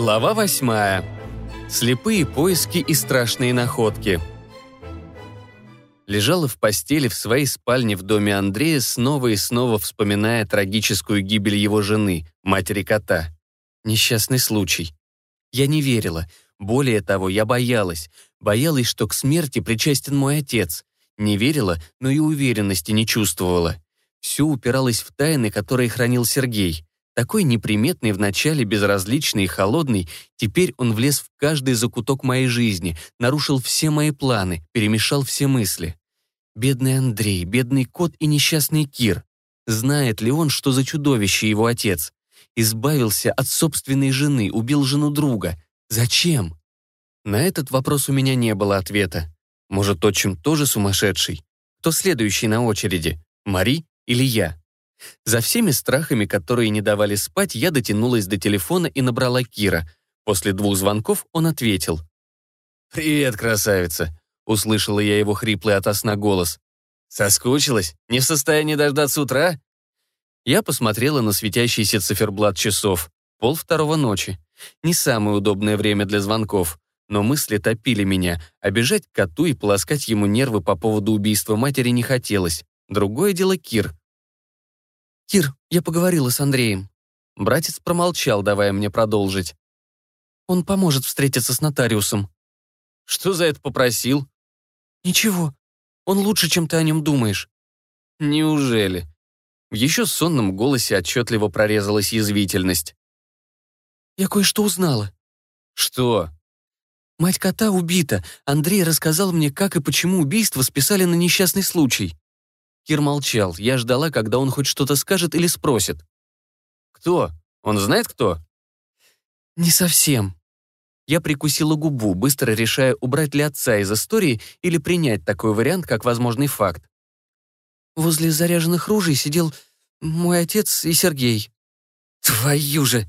Глава восьмая. Слепые поиски и страшные находки. Лежала в постели в своей спальне в доме Андрея, снова и снова вспоминая трагическую гибель его жены, матери кота. Несчастный случай. Я не верила. Более того, я боялась. Боялась, что к смерти причастен мой отец. Не верила, но и уверенности не чувствовала. Все упиралось в тайны, которые хранил Сергей. Такой неприметный вначале, безразличный и холодный, теперь он влез в каждый закуток моей жизни, нарушил все мои планы, перемешал все мысли. Бедный Андрей, бедный кот и несчастный Кир. Знает ли он, что за чудовище его отец? Избавился от собственной жены, убил жену друга. Зачем? На этот вопрос у меня не было ответа. Может, отчим тоже сумасшедший? Кто следующий на очереди? Мари или я? За всеми страхами, которые не давали спать, я дотянулась до телефона и набрала Кира. После двух звонков он ответил. «Привет, красавица!» — услышала я его хриплый ото сна голос. «Соскучилась? Не в состоянии дождаться утра?» Я посмотрела на светящийся циферблат часов. Пол второго ночи. Не самое удобное время для звонков. Но мысли топили меня, бежать к коту и полоскать ему нервы по поводу убийства матери не хотелось. Другое дело Кир. «Кир, я поговорила с Андреем». Братец промолчал, давая мне продолжить. «Он поможет встретиться с нотариусом». «Что за это попросил?» «Ничего. Он лучше, чем ты о нем думаешь». «Неужели?» В еще сонном голосе отчетливо прорезалась язвительность. «Я кое-что узнала». «Что?» «Мать кота убита. Андрей рассказал мне, как и почему убийство списали на несчастный случай». Кир молчал. Я ждала, когда он хоть что-то скажет или спросит. «Кто? Он знает, кто?» «Не совсем». Я прикусила губу, быстро решая, убрать ли отца из истории или принять такой вариант, как возможный факт. Возле заряженных ружей сидел мой отец и Сергей. «Твою же!»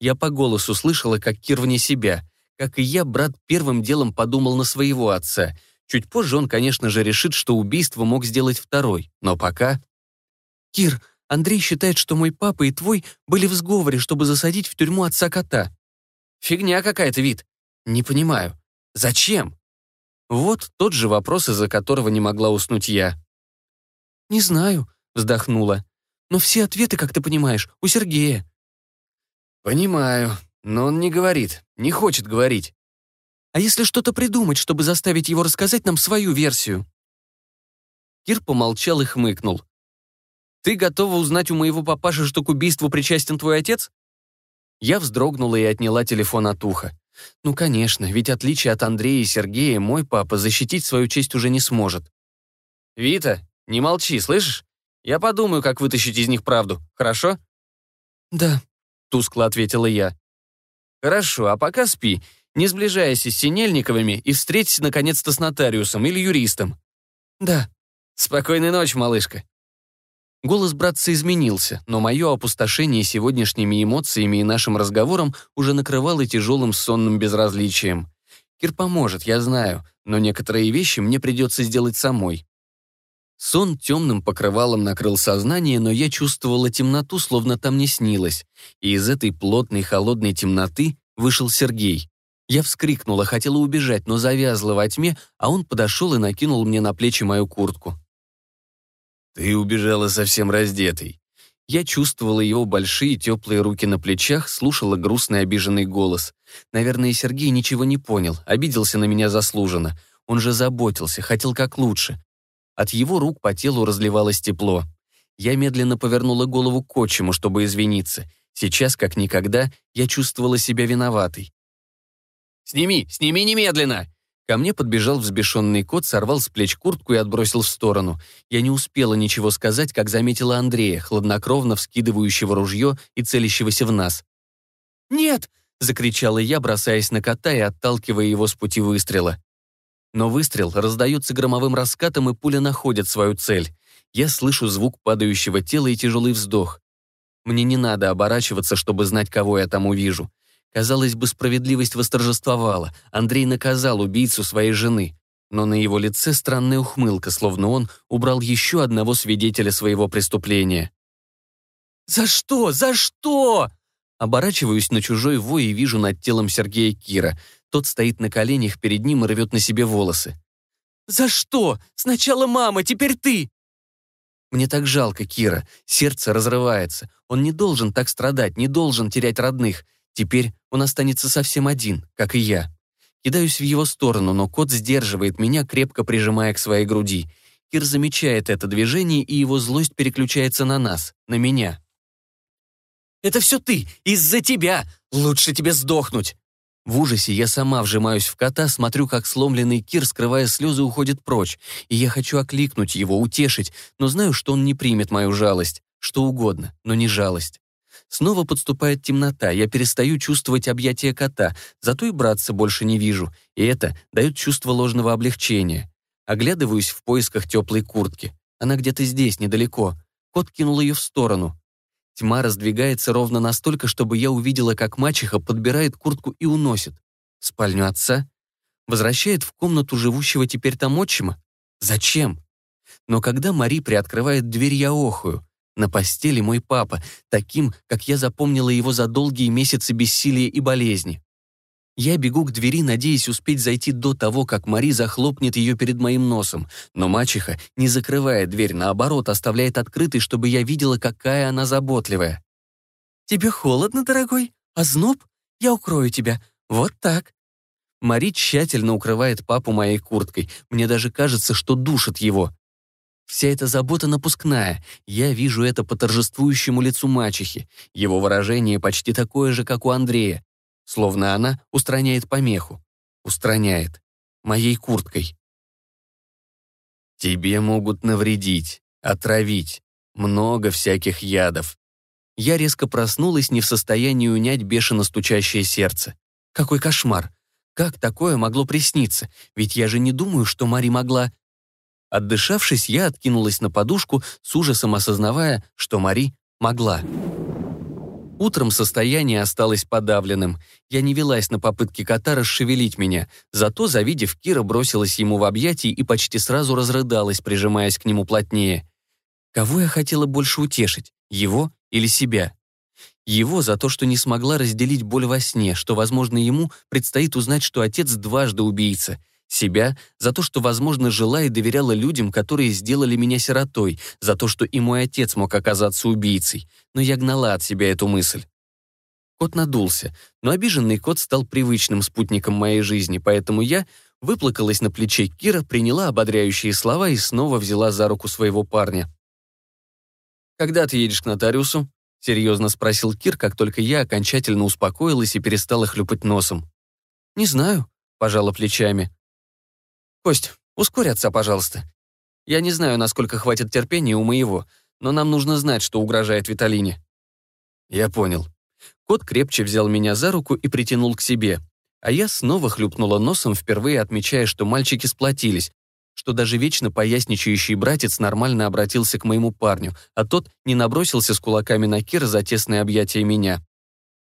Я по голосу слышала, как Кир вне себя. Как и я, брат первым делом подумал на своего отца — Чуть позже он, конечно же, решит, что убийство мог сделать второй, но пока... «Кир, Андрей считает, что мой папа и твой были в сговоре, чтобы засадить в тюрьму отца кота». «Фигня какая-то, вид. Не понимаю. Зачем?» Вот тот же вопрос, из-за которого не могла уснуть я. «Не знаю», — вздохнула. «Но все ответы, как ты понимаешь, у Сергея». «Понимаю, но он не говорит, не хочет говорить. А если что-то придумать, чтобы заставить его рассказать нам свою версию?» Кир помолчал и хмыкнул. «Ты готова узнать у моего папаши, что к убийству причастен твой отец?» Я вздрогнула и отняла телефон от уха. Ну, конечно, ведь отличие от Андрея и Сергея, мой папа защитить свою честь уже не сможет. «Вита, не молчи, слышишь? Я подумаю, как вытащить из них правду, хорошо?» «Да», — тускло ответила я. «Хорошо, а пока спи не сближайся с Синельниковыми и встретись наконец-то с нотариусом или юристом. Да. Спокойной ночи, малышка. Голос братца изменился, но мое опустошение сегодняшними эмоциями и нашим разговором уже накрывало тяжелым сонным безразличием. Кир поможет, я знаю, но некоторые вещи мне придется сделать самой. Сон темным покрывалом накрыл сознание, но я чувствовала темноту, словно там не снилось. И из этой плотной холодной темноты вышел Сергей. Я вскрикнула, хотела убежать, но завязла во тьме, а он подошел и накинул мне на плечи мою куртку. «Ты убежала совсем раздетой». Я чувствовала его большие теплые руки на плечах, слушала грустный обиженный голос. Наверное, Сергей ничего не понял, обиделся на меня заслуженно. Он же заботился, хотел как лучше. От его рук по телу разливалось тепло. Я медленно повернула голову к отчиму, чтобы извиниться. Сейчас, как никогда, я чувствовала себя виноватой. «Сними! Сними немедленно!» Ко мне подбежал взбешенный кот, сорвал с плеч куртку и отбросил в сторону. Я не успела ничего сказать, как заметила Андрея, хладнокровно вскидывающего ружье и целящегося в нас. «Нет!» — закричала я, бросаясь на кота и отталкивая его с пути выстрела. Но выстрел раздается громовым раскатом, и пуля находит свою цель. Я слышу звук падающего тела и тяжелый вздох. Мне не надо оборачиваться, чтобы знать, кого я там увижу. Казалось бы, справедливость восторжествовала. Андрей наказал убийцу своей жены. Но на его лице странная ухмылка, словно он убрал еще одного свидетеля своего преступления. «За что? За что?» Оборачиваюсь на чужой вой и вижу над телом Сергея Кира. Тот стоит на коленях перед ним и рвет на себе волосы. «За что? Сначала мама, теперь ты!» Мне так жалко Кира. Сердце разрывается. Он не должен так страдать, не должен терять родных. Теперь он останется совсем один, как и я. Кидаюсь в его сторону, но кот сдерживает меня, крепко прижимая к своей груди. Кир замечает это движение, и его злость переключается на нас, на меня. «Это все ты! Из-за тебя! Лучше тебе сдохнуть!» В ужасе я сама вжимаюсь в кота, смотрю, как сломленный Кир, скрывая слезы, уходит прочь, и я хочу окликнуть его, утешить, но знаю, что он не примет мою жалость. Что угодно, но не жалость. Снова подступает темнота, я перестаю чувствовать объятия кота, зато и братца больше не вижу, и это дает чувство ложного облегчения. Оглядываюсь в поисках теплой куртки. Она где-то здесь, недалеко. Кот кинул ее в сторону. Тьма раздвигается ровно настолько, чтобы я увидела, как мачеха подбирает куртку и уносит. В спальню отца? Возвращает в комнату живущего теперь там отчима? Зачем? Но когда Мари приоткрывает дверь, я охую. На постели мой папа, таким, как я запомнила его за долгие месяцы бессилия и болезни. Я бегу к двери, надеясь успеть зайти до того, как Мари захлопнет ее перед моим носом, но мачеха не закрывает дверь, наоборот, оставляет открытой, чтобы я видела, какая она заботливая. «Тебе холодно, дорогой? А зноб? Я укрою тебя. Вот так». Мари тщательно укрывает папу моей курткой. Мне даже кажется, что душит его. Вся эта забота напускная. Я вижу это по торжествующему лицу мачехи. Его выражение почти такое же, как у Андрея. Словно она устраняет помеху. Устраняет. Моей курткой. Тебе могут навредить, отравить. Много всяких ядов. Я резко проснулась, не в состоянии унять бешено стучащее сердце. Какой кошмар! Как такое могло присниться? Ведь я же не думаю, что Мари могла... Отдышавшись, я откинулась на подушку, с ужасом осознавая, что Мари могла. Утром состояние осталось подавленным. Я не велась на попытки кота расшевелить меня, зато, завидев Кира, бросилась ему в объятия и почти сразу разрыдалась, прижимаясь к нему плотнее. Кого я хотела больше утешить, его или себя? Его за то, что не смогла разделить боль во сне, что, возможно, ему предстоит узнать, что отец дважды убийца — себя за то, что, возможно, жила и доверяла людям, которые сделали меня сиротой, за то, что и мой отец мог оказаться убийцей. Но я гнала от себя эту мысль. Кот надулся, но обиженный кот стал привычным спутником моей жизни, поэтому я выплакалась на плече Кира, приняла ободряющие слова и снова взяла за руку своего парня. «Когда ты едешь к нотариусу?» — серьезно спросил Кир, как только я окончательно успокоилась и перестала хлюпать носом. «Не знаю», — пожала плечами. «Кость, ускорь отца, пожалуйста. Я не знаю, насколько хватит терпения у моего, но нам нужно знать, что угрожает Виталине». «Я понял». Кот крепче взял меня за руку и притянул к себе. А я снова хлюпнула носом, впервые отмечая, что мальчики сплотились, что даже вечно поясничающий братец нормально обратился к моему парню, а тот не набросился с кулаками на Кира за тесное объятие меня.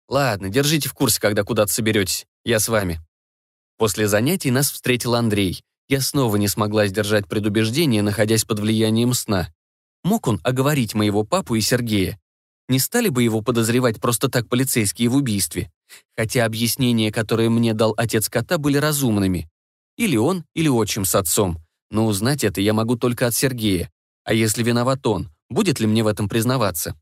«Ладно, держите в курсе, когда куда-то соберетесь. Я с вами». После занятий нас встретил Андрей. Я снова не смогла сдержать предубеждение, находясь под влиянием сна. Мог он оговорить моего папу и Сергея? Не стали бы его подозревать просто так полицейские в убийстве? Хотя объяснения, которые мне дал отец кота, были разумными. Или он, или отчим с отцом. Но узнать это я могу только от Сергея. А если виноват он, будет ли мне в этом признаваться?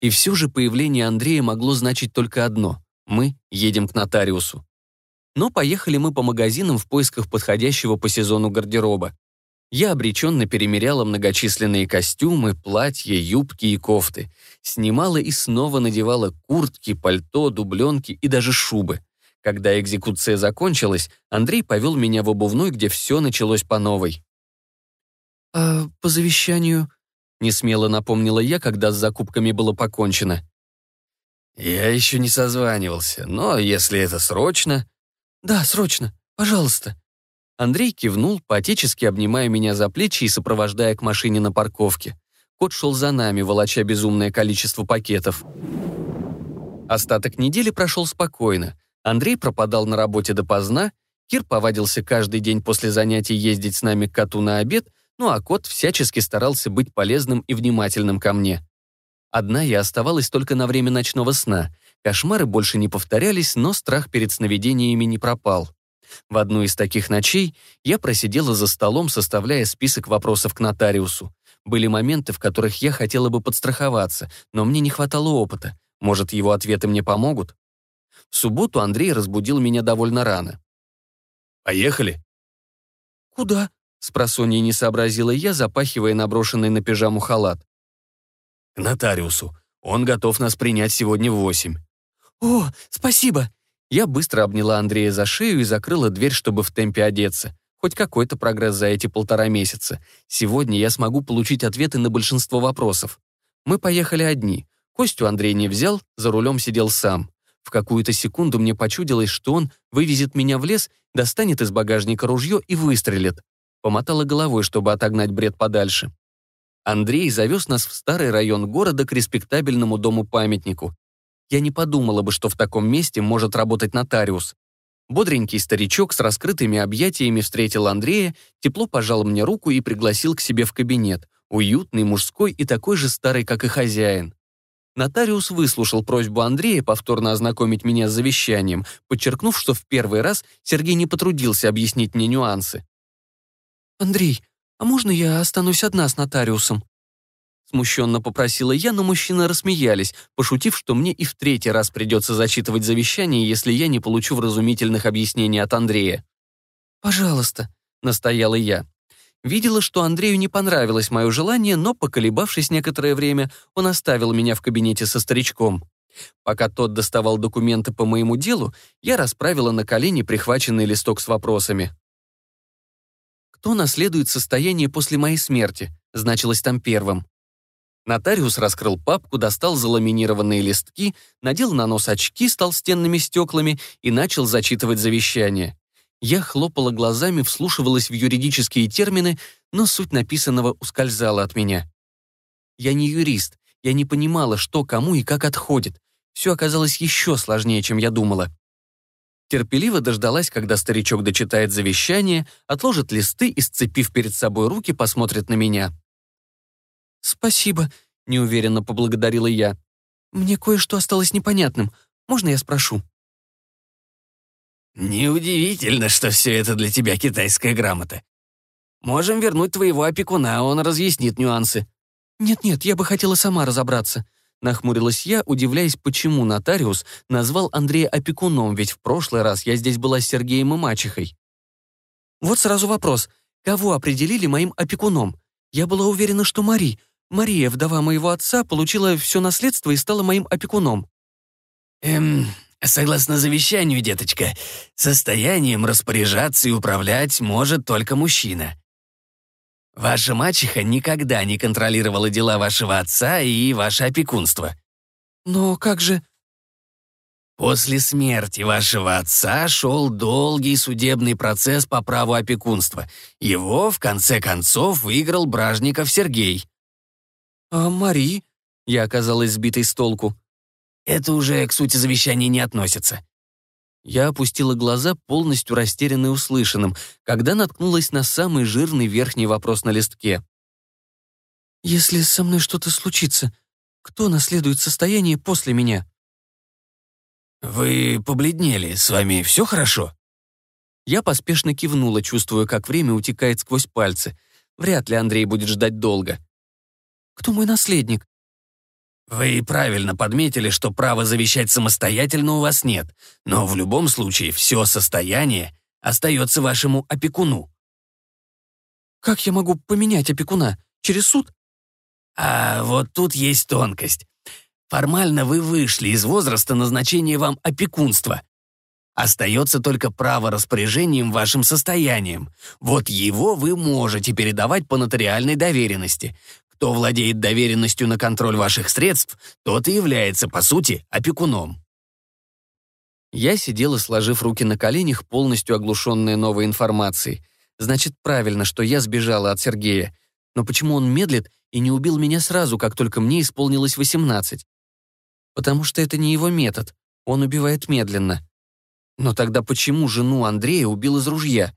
И все же появление Андрея могло значить только одно. Мы едем к нотариусу. Но поехали мы по магазинам в поисках подходящего по сезону гардероба. Я обреченно перемеряла многочисленные костюмы, платья, юбки и кофты. Снимала и снова надевала куртки, пальто, дубленки и даже шубы. Когда экзекуция закончилась, Андрей повел меня в обувной, где все началось по новой. «А по завещанию...» — несмело напомнила я, когда с закупками было покончено. «Я еще не созванивался, но если это срочно...» «Да, срочно. Пожалуйста». Андрей кивнул, поотечески обнимая меня за плечи и сопровождая к машине на парковке. Кот шел за нами, волоча безумное количество пакетов. Остаток недели прошел спокойно. Андрей пропадал на работе допоздна, Кир повадился каждый день после занятий ездить с нами к коту на обед, ну а кот всячески старался быть полезным и внимательным ко мне. Одна я оставалась только на время ночного сна. Кошмары больше не повторялись, но страх перед сновидениями не пропал. В одну из таких ночей я просидела за столом, составляя список вопросов к нотариусу. Были моменты, в которых я хотела бы подстраховаться, но мне не хватало опыта. Может, его ответы мне помогут? В субботу Андрей разбудил меня довольно рано. «Поехали?» «Куда?» — спросонья не сообразила я, запахивая наброшенный на пижаму халат. «К нотариусу. Он готов нас принять сегодня в восемь». «О, спасибо!» Я быстро обняла Андрея за шею и закрыла дверь, чтобы в темпе одеться. Хоть какой-то прогресс за эти полтора месяца. Сегодня я смогу получить ответы на большинство вопросов. Мы поехали одни. Костю Андрей не взял, за рулем сидел сам. В какую-то секунду мне почудилось, что он вывезет меня в лес, достанет из багажника ружье и выстрелит. Помотала головой, чтобы отогнать бред подальше. Андрей завез нас в старый район города к респектабельному дому-памятнику. Я не подумала бы, что в таком месте может работать нотариус. Бодренький старичок с раскрытыми объятиями встретил Андрея, тепло пожал мне руку и пригласил к себе в кабинет, уютный, мужской и такой же старый, как и хозяин. Нотариус выслушал просьбу Андрея повторно ознакомить меня с завещанием, подчеркнув, что в первый раз Сергей не потрудился объяснить мне нюансы. «Андрей, а можно я останусь одна с нотариусом?» Смущенно попросила я, но мужчины рассмеялись, пошутив, что мне и в третий раз придется зачитывать завещание, если я не получу вразумительных объяснений от Андрея. «Пожалуйста», — настояла я. Видела, что Андрею не понравилось мое желание, но, поколебавшись некоторое время, он оставил меня в кабинете со старичком. Пока тот доставал документы по моему делу, я расправила на колени прихваченный листок с вопросами. «Кто наследует состояние после моей смерти?» значилось там первым. Нотариус раскрыл папку, достал заламинированные листки, надел на нос очки с толстенными стеклами и начал зачитывать завещание. Я хлопала глазами, вслушивалась в юридические термины, но суть написанного ускользала от меня. Я не юрист, я не понимала, что кому и как отходит. Все оказалось еще сложнее, чем я думала. Терпеливо дождалась, когда старичок дочитает завещание, отложит листы и, сцепив перед собой руки, посмотрит на меня. «Спасибо», — неуверенно поблагодарила я. «Мне кое-что осталось непонятным. Можно я спрошу?» «Неудивительно, что все это для тебя китайская грамота. Можем вернуть твоего опекуна, он разъяснит нюансы». «Нет-нет, я бы хотела сама разобраться», — нахмурилась я, удивляясь, почему нотариус назвал Андрея опекуном, ведь в прошлый раз я здесь была с Сергеем и мачехой. «Вот сразу вопрос. Кого определили моим опекуном? Я была уверена, что Мари, Мария, вдова моего отца, получила все наследство и стала моим опекуном». «Эм, согласно завещанию, деточка, состоянием распоряжаться и управлять может только мужчина. Ваша мачеха никогда не контролировала дела вашего отца и ваше опекунство». «Но как же...» После смерти вашего отца шел долгий судебный процесс по праву опекунства. Его, в конце концов, выиграл Бражников Сергей. «А Мари?» Я оказалась сбитой с толку. «Это уже к сути завещания не относится». Я опустила глаза, полностью растерянный услышанным, когда наткнулась на самый жирный верхний вопрос на листке. «Если со мной что-то случится, кто наследует состояние после меня?» «Вы побледнели, с вами все хорошо?» Я поспешно кивнула, чувствуя, как время утекает сквозь пальцы. Вряд ли Андрей будет ждать долго. Кто мой наследник?» «Вы правильно подметили, что права завещать самостоятельно у вас нет, но в любом случае все состояние остается вашему опекуну». «Как я могу поменять опекуна? Через суд?» «А вот тут есть тонкость. Формально вы вышли из возраста назначения вам опекунства. Остается только право распоряжением вашим состоянием. Вот его вы можете передавать по нотариальной доверенности. Кто владеет доверенностью на контроль ваших средств, тот и является, по сути, опекуном. Я сидела, сложив руки на коленях, полностью оглушенная новой информацией. Значит, правильно, что я сбежала от Сергея. Но почему он медлит и не убил меня сразу, как только мне исполнилось 18? Потому что это не его метод. Он убивает медленно. Но тогда почему жену Андрея убил из ружья?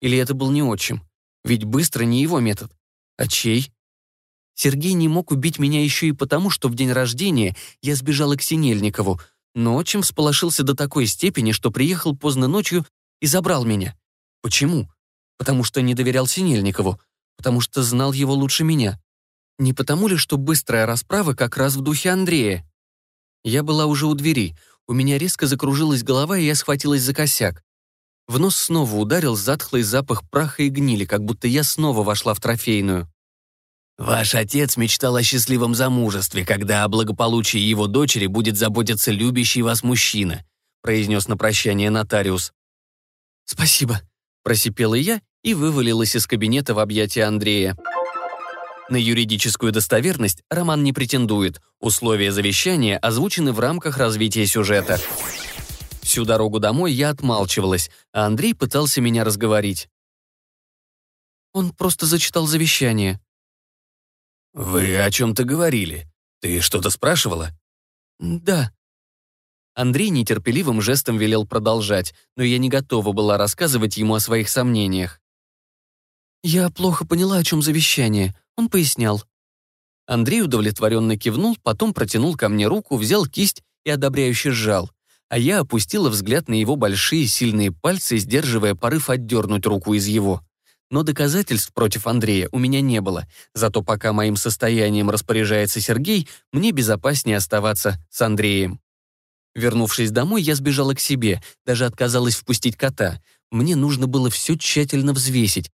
Или это был не отчим? Ведь быстро не его метод. А чей? Сергей не мог убить меня еще и потому, что в день рождения я сбежала к Синельникову, но отчим всполошился до такой степени, что приехал поздно ночью и забрал меня. Почему? Потому что не доверял Синельникову, потому что знал его лучше меня. Не потому ли, что быстрая расправа как раз в духе Андрея? Я была уже у двери, у меня резко закружилась голова, и я схватилась за косяк. В нос снова ударил затхлый запах праха и гнили, как будто я снова вошла в трофейную. Ваш отец мечтал о счастливом замужестве, когда о благополучии его дочери будет заботиться любящий вас мужчина», произнес на прощание нотариус. «Спасибо», — просипела я и вывалилась из кабинета в объятия Андрея. На юридическую достоверность Роман не претендует. Условия завещания озвучены в рамках развития сюжета. Всю дорогу домой я отмалчивалась, а Андрей пытался меня разговорить. Он просто зачитал завещание. «Вы о чем-то говорили? Ты что-то спрашивала?» «Да». Андрей нетерпеливым жестом велел продолжать, но я не готова была рассказывать ему о своих сомнениях. «Я плохо поняла, о чем завещание. Он пояснял». Андрей удовлетворенно кивнул, потом протянул ко мне руку, взял кисть и одобряюще сжал. А я опустила взгляд на его большие сильные пальцы, сдерживая порыв отдернуть руку из его но доказательств против Андрея у меня не было. Зато пока моим состоянием распоряжается Сергей, мне безопаснее оставаться с Андреем. Вернувшись домой, я сбежала к себе, даже отказалась впустить кота. Мне нужно было все тщательно взвесить.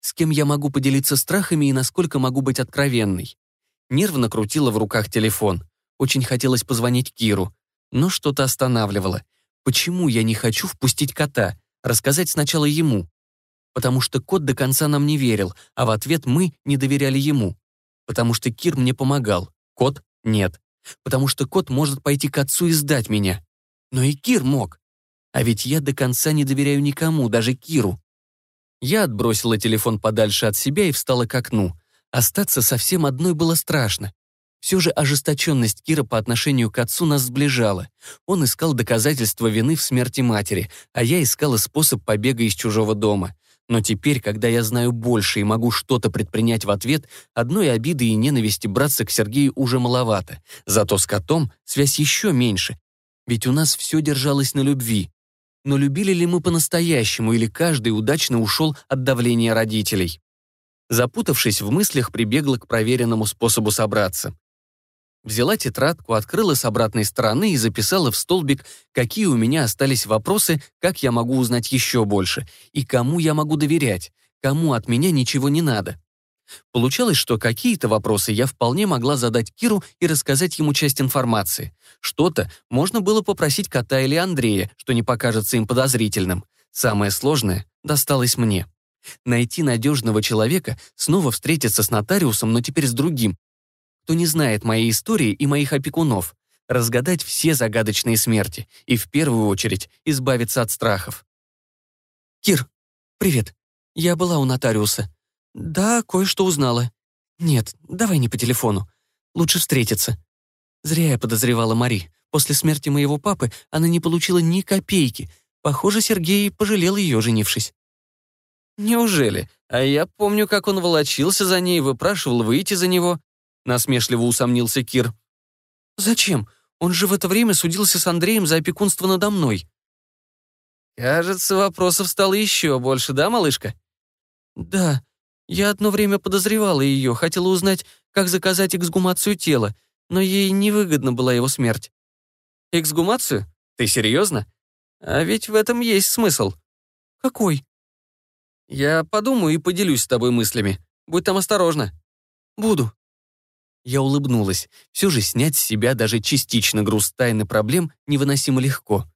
С кем я могу поделиться страхами и насколько могу быть откровенной. Нервно крутила в руках телефон. Очень хотелось позвонить Киру, но что-то останавливало. Почему я не хочу впустить кота? Рассказать сначала ему потому что кот до конца нам не верил, а в ответ мы не доверяли ему. Потому что Кир мне помогал, кот — нет. Потому что кот может пойти к отцу и сдать меня. Но и Кир мог. А ведь я до конца не доверяю никому, даже Киру. Я отбросила телефон подальше от себя и встала к окну. Остаться совсем одной было страшно. Все же ожесточенность Кира по отношению к отцу нас сближала. Он искал доказательства вины в смерти матери, а я искала способ побега из чужого дома. Но теперь, когда я знаю больше и могу что-то предпринять в ответ, одной обиды и ненависти браться к Сергею уже маловато. Зато с котом связь еще меньше. Ведь у нас все держалось на любви. Но любили ли мы по-настоящему, или каждый удачно ушел от давления родителей? Запутавшись в мыслях, прибегла к проверенному способу собраться. Взяла тетрадку, открыла с обратной стороны и записала в столбик, какие у меня остались вопросы, как я могу узнать еще больше, и кому я могу доверять, кому от меня ничего не надо. Получалось, что какие-то вопросы я вполне могла задать Киру и рассказать ему часть информации. Что-то можно было попросить кота или Андрея, что не покажется им подозрительным. Самое сложное досталось мне. Найти надежного человека, снова встретиться с нотариусом, но теперь с другим, кто не знает моей истории и моих опекунов, разгадать все загадочные смерти и, в первую очередь, избавиться от страхов. «Кир, привет. Я была у нотариуса. Да, кое-что узнала. Нет, давай не по телефону. Лучше встретиться. Зря я подозревала Мари. После смерти моего папы она не получила ни копейки. Похоже, Сергей пожалел ее, женившись. Неужели? А я помню, как он волочился за ней, выпрашивал выйти за него. Насмешливо усомнился Кир. «Зачем? Он же в это время судился с Андреем за опекунство надо мной». «Кажется, вопросов стало еще больше, да, малышка?» «Да. Я одно время подозревала ее, хотела узнать, как заказать эксгумацию тела, но ей невыгодна была его смерть». «Эксгумацию? Ты серьезно? А ведь в этом есть смысл». «Какой?» «Я подумаю и поделюсь с тобой мыслями. Будь там осторожна». «Буду». Я улыбнулась. Все же снять с себя даже частично груз тайны проблем невыносимо легко.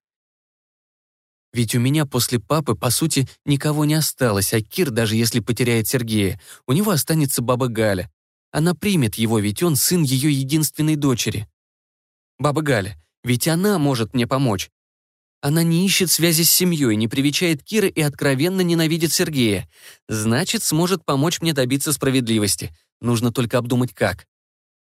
Ведь у меня после папы, по сути, никого не осталось, а Кир, даже если потеряет Сергея, у него останется баба Галя. Она примет его, ведь он сын ее единственной дочери. Баба Галя, ведь она может мне помочь. Она не ищет связи с семьей, не привечает Кира и откровенно ненавидит Сергея. Значит, сможет помочь мне добиться справедливости. Нужно только обдумать как.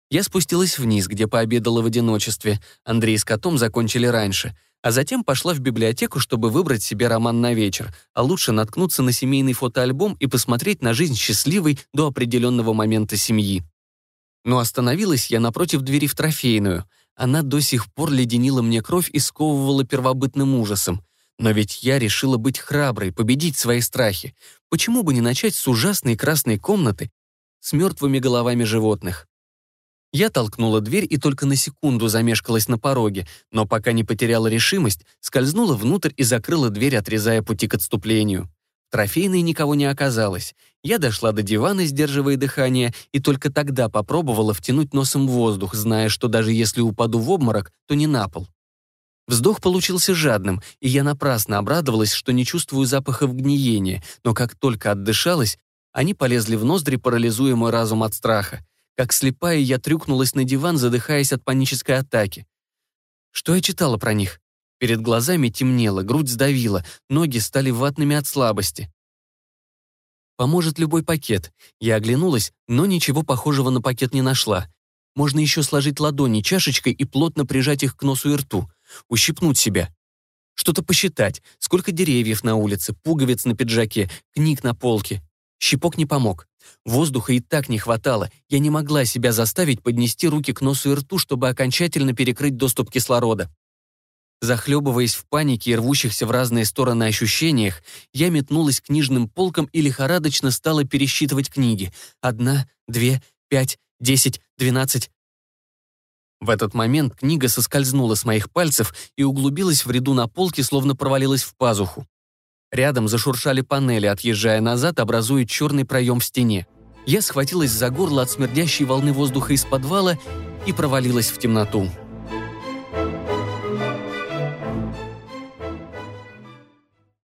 Я спустилась вниз, где пообедала в одиночестве. Андрей с котом закончили раньше. А затем пошла в библиотеку, чтобы выбрать себе роман на вечер, а лучше наткнуться на семейный фотоальбом и посмотреть на жизнь счастливой до определенного момента семьи. Но остановилась я напротив двери в трофейную. Она до сих пор леденила мне кровь и сковывала первобытным ужасом. Но ведь я решила быть храброй, победить свои страхи. Почему бы не начать с ужасной красной комнаты с мертвыми головами животных? Я толкнула дверь и только на секунду замешкалась на пороге, но пока не потеряла решимость, скользнула внутрь и закрыла дверь, отрезая пути к отступлению. Трофейной никого не оказалось. Я дошла до дивана, сдерживая дыхание, и только тогда попробовала втянуть носом воздух, зная, что даже если упаду в обморок, то не на пол. Вздох получился жадным, и я напрасно обрадовалась, что не чувствую запахов гниения, но как только отдышалась, они полезли в ноздри, парализуя мой разум от страха. Как слепая, я трюкнулась на диван, задыхаясь от панической атаки. Что я читала про них? Перед глазами темнело, грудь сдавила, ноги стали ватными от слабости. Поможет любой пакет. Я оглянулась, но ничего похожего на пакет не нашла. Можно еще сложить ладони чашечкой и плотно прижать их к носу и рту. Ущипнуть себя. Что-то посчитать. Сколько деревьев на улице, пуговиц на пиджаке, книг на полке. Щипок не помог. Воздуха и так не хватало. Я не могла себя заставить поднести руки к носу и рту, чтобы окончательно перекрыть доступ кислорода. Захлебываясь в панике и рвущихся в разные стороны ощущениях, я метнулась к книжным полкам и лихорадочно стала пересчитывать книги. Одна, две, пять, десять, двенадцать. В этот момент книга соскользнула с моих пальцев и углубилась в ряду на полке, словно провалилась в пазуху. Рядом зашуршали панели, отъезжая назад, образуя черный проем в стене. Я схватилась за горло от смердящей волны воздуха из подвала и провалилась в темноту.